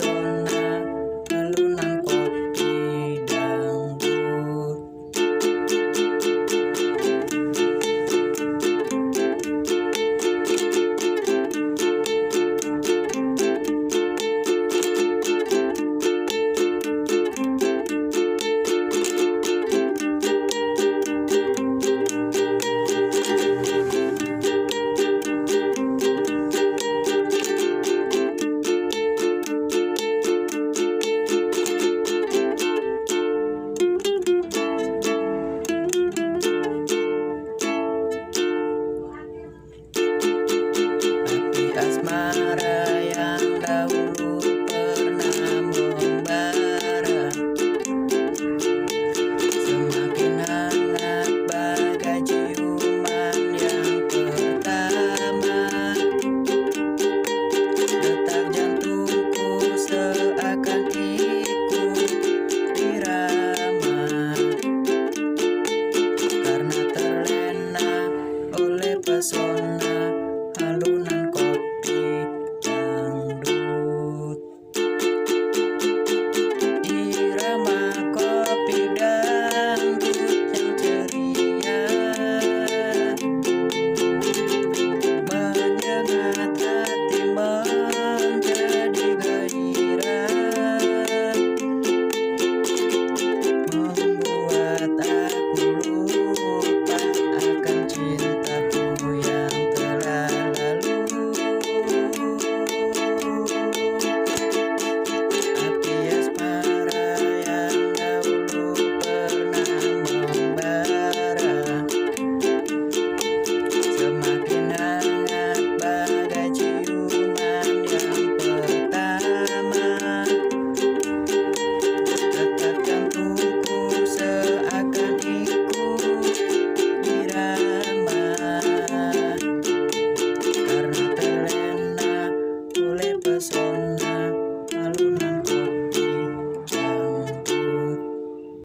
episode.